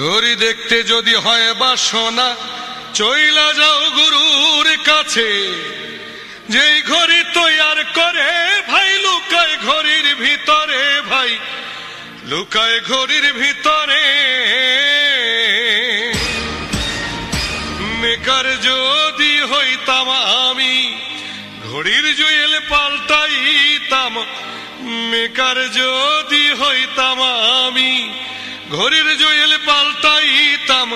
ঘড়ি দেখতে যদি হয় বা সোনা চইলা যাও গুরুর কাছে। যেই ঘড়ি তৈয়ার করে, ভাই, লুকায় ঘড়ির ভিতরে, ভাই, লুকায় ঘড়ির ভিতরে। মেকার যদি হইতাম আমি, ঘড়ির জুয়েল পাল্টাইতাম। মেকার যদি হইতাম আমি ঘড়ির জুয়েল পাল্টাইতাম।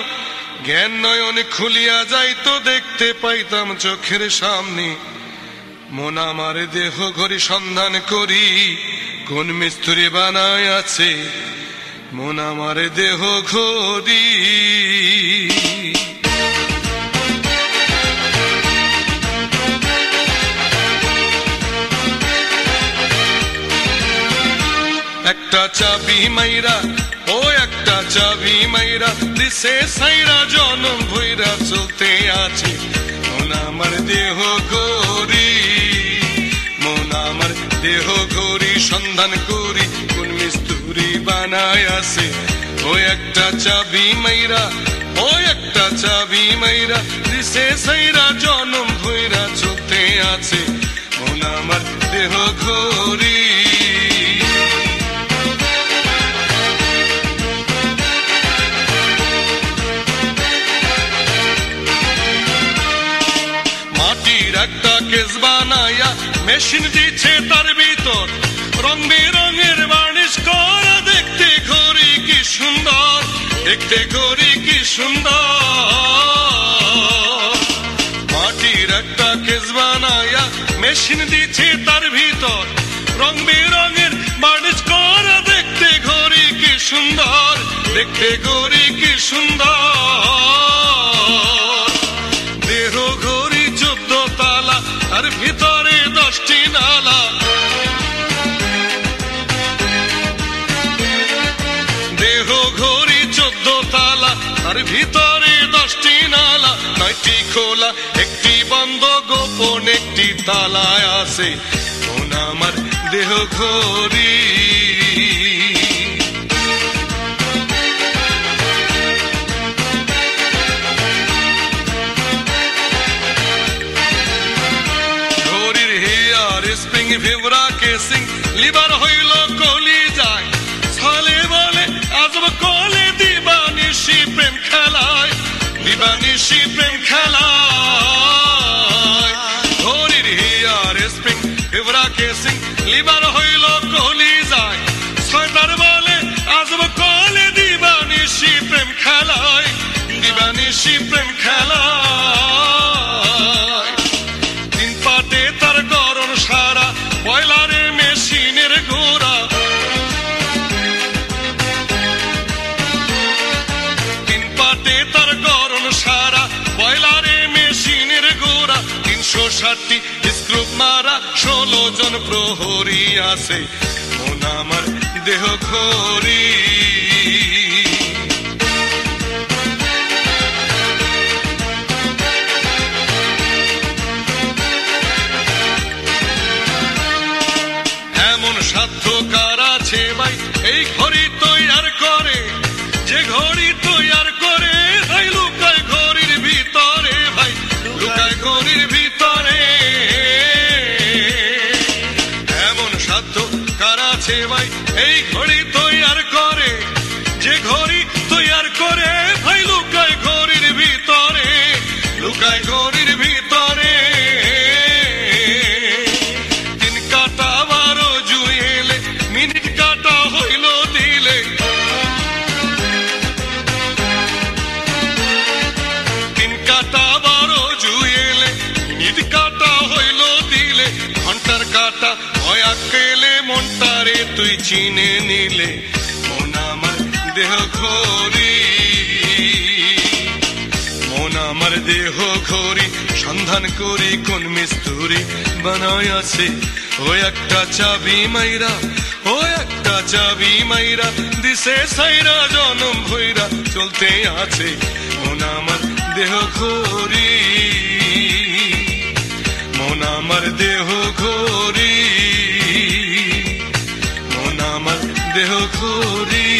জ্ঞান নয়ন খুলিয়া যাইতো, দেখতে পাইতাম চোখের সামনে। মন আমার দেহ ঘড়ি সন্ধান করি, কোন মিস্ত্রি বানায় আছে? মন আমার দেহ ঘড়ি। একটা চাবি মাইরা চাবি মাইরা দিশে সাইরা জনম ভৈরা চলতে আছে। মন আমার দেহ গরি মন আমার দেহ গরি সন্ধান করি, কোন মিস্তুরি বানায় আছে। ও একটা চাবি মাইরা, ও একটা চাবি মাইরা দিশে সাইরা জনম ভৈরা চলতে আছে। মন আমার দেহ ঘড়ি বানাইয়া মেশিন দিচ্ছে তার ভিতর। রং বেরঙের বার্নিশ করা দেখতে ঘড়ি কি সুন্দর, দেখতে ঘড়ি কি সুন্দর। মাটির একটা কেস বানাইয়া মেশিন দিচ্ছে তার ভিতর। রং বেরঙের বার্নিশ করা দেখতে ঘড়ি কি সুন্দর, দেখতে ঘড়ি কি সুন্দর। দেহ ঘড়ি চোদ্দ তালা আর ভিতরে। তালা আর ভিতরে দশটি নালা, নয়টি খোলা, একটি বন্ধ, গোপন একটি তালায় আছে। কোন আমার দেহ ঘড়ি? কেসিং হইল কলি যায় ছলে বলে, আজব কলে দিবানিশি প্রেম খেলায়। ঘড়ির হিয়ার স্প্রিং ভিবরা কেসিং লিভার হইল কলি যায়। ছয়টার বলে আজব কলে দিবানিশি প্রেম খেলায়। দিবানিশি প্রেম খেলায়। তিন পাটে তার গরম সারা বয়লারে মেশিনের গোড়া। তিন তার ষাটটি স্ক্রুপ মারা ষোলো জন প্রহরী আছে। মন আমার দেহ ঘড়ি সাধ্য কারা আছে ভাই? এই ঘড়ি তৈয়ার ঘণ্টার কাটা। হয় কেলে মনটারে তুই চিনে নিলে, মন আমার দেহ ঘড়ি মন আমার দেহ ঘরি, সন্ধান করি কোন মিস্তুরি বানায় আছে। ও একটা চাবি মাইরা ও একটা চাবি মাইরা দিশে সাইরা জনম ভৈরা চলতে আছে। মন আমার দেহ ঘড়ি মন আমার দেহ ঘোরি মন আমার দেহ ঘোরি।